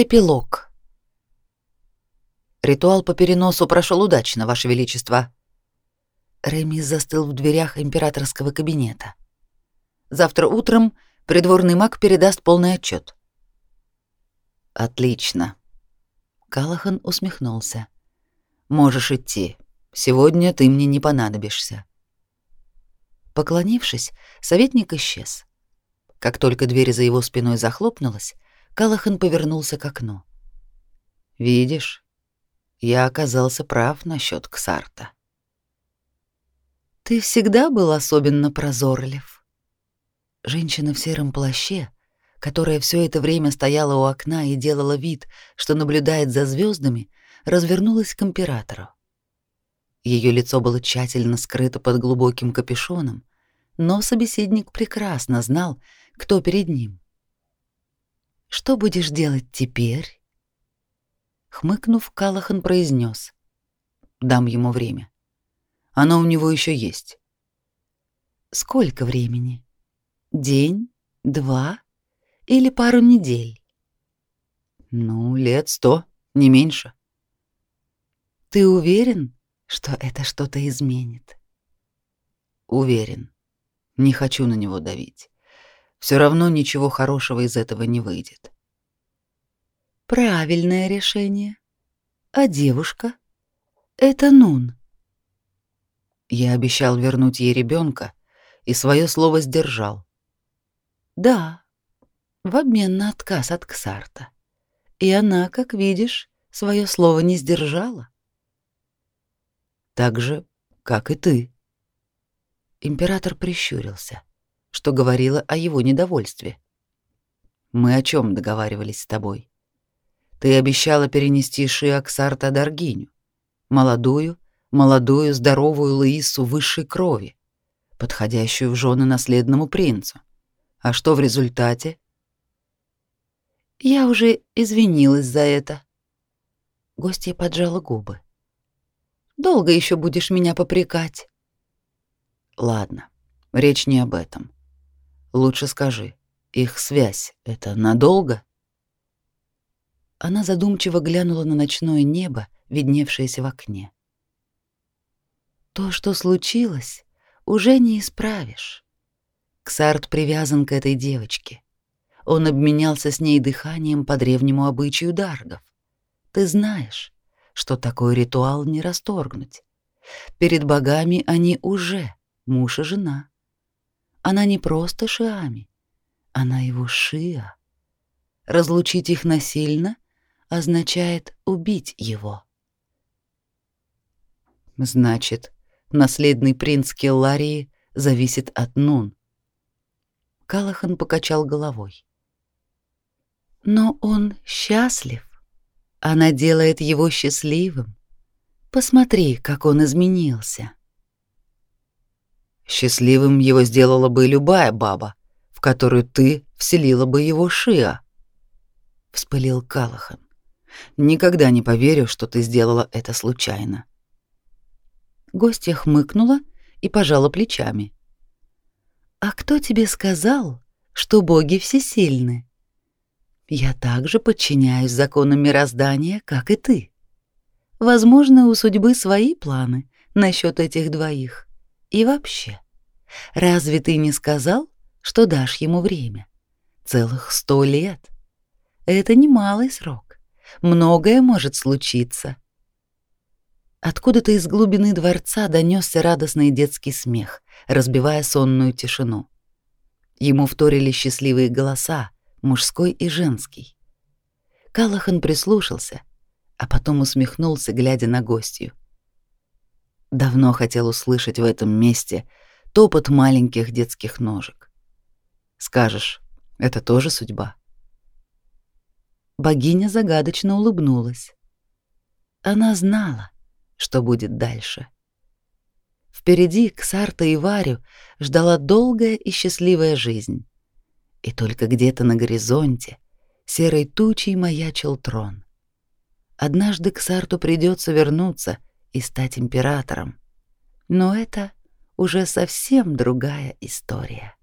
Эпилог. Ритуал по переносу прошел удачно, Ваше Величество. Реми застыл в дверях императорского кабинета. Завтра утром придворный маг передаст полный отчет. Отлично. Калахан усмехнулся. Можешь идти. Сегодня ты мне не понадобишься. Поклонившись, советник исчез. Как только дверь за его спиной захлопнулась, Калахан повернулся к окну. Видишь, я оказался прав насчет Ксарта. Ты всегда был особенно прозорлив. Женщина в сером плаще, которая все это время стояла у окна и делала вид, что наблюдает за звездами, развернулась к императору. Ее лицо было тщательно скрыто под глубоким капюшоном, но собеседник прекрасно знал, кто перед ним. Что будешь делать теперь? Хмыкнув, Калахан произнес: "Дам ему время. Оно у него еще есть". Сколько времени? День, два или пару недель? Ну, лет сто, не меньше. Ты уверен, что это что-то изменит? Уверен. Не хочу на него давить все равно ничего хорошего из этого не выйдет. Правильное решение. А девушка? Это Нун. Я обещал вернуть ей ребенка и свое слово сдержал. Да, в обмен на отказ от Ксарта. И она, как видишь, свое слово не сдержала. Так же, как и ты. Император прищурился что говорило о его недовольстве. Мы о чем договаривались с тобой? Ты обещала перенести Шиаксарта Даргиню, молодую, молодую, здоровую Луису высшей крови, подходящую в жены наследному принцу. А что в результате? Я уже извинилась за это. Гостья поджала губы. Долго еще будешь меня попрекать? Ладно, речь не об этом. Лучше скажи, их связь — это надолго?» Она задумчиво глянула на ночное небо, видневшееся в окне. «То, что случилось, уже не исправишь. Ксарт привязан к этой девочке. Он обменялся с ней дыханием по древнему обычаю даргов. Ты знаешь, что такой ритуал не расторгнуть. Перед богами они уже муж и жена. Она не просто Шиами, она его Шиа. Разлучить их насильно означает убить его. Значит, наследный принц Келларии зависит от Нун. Калахан покачал головой. Но он счастлив. Она делает его счастливым. Посмотри, как он изменился. Счастливым его сделала бы любая баба, в которую ты вселила бы его Шиа. Вспылил Калахан. Никогда не поверю, что ты сделала это случайно. Гостья хмыкнула и пожала плечами. А кто тебе сказал, что боги всесильны? Я также подчиняюсь законам мироздания, как и ты. Возможно, у судьбы свои планы насчет этих двоих. И вообще, разве ты не сказал, что дашь ему время? Целых сто лет. Это немалый срок. Многое может случиться. Откуда-то из глубины дворца донесся радостный детский смех, разбивая сонную тишину. Ему вторили счастливые голоса, мужской и женский. Калахан прислушался, а потом усмехнулся, глядя на гостью. Давно хотел услышать в этом месте топот маленьких детских ножек. Скажешь, это тоже судьба? Богиня загадочно улыбнулась. Она знала, что будет дальше. Впереди Ксарта и Варю ждала долгая и счастливая жизнь. И только где-то на горизонте серой тучей маячил трон. Однажды Ксарту придется вернуться — и стать императором. Но это уже совсем другая история.